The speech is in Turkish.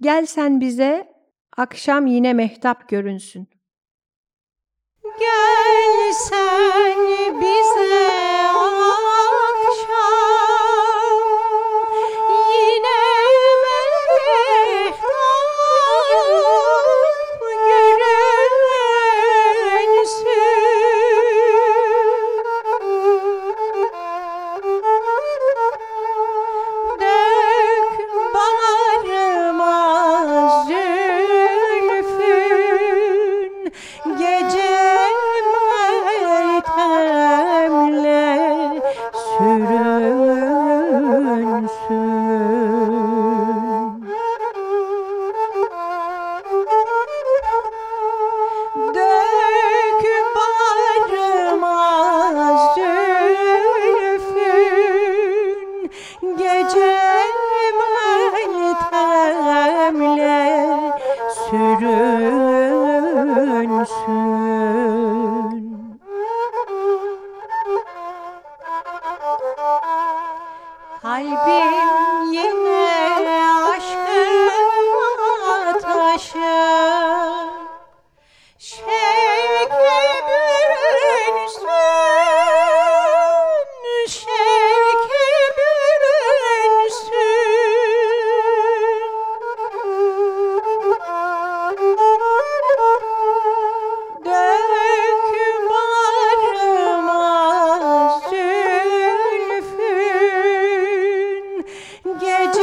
Gel sen bize, akşam yine mehtap görünsün. Gel sen sürünsün. Kalbim yine aşkına taşır Gece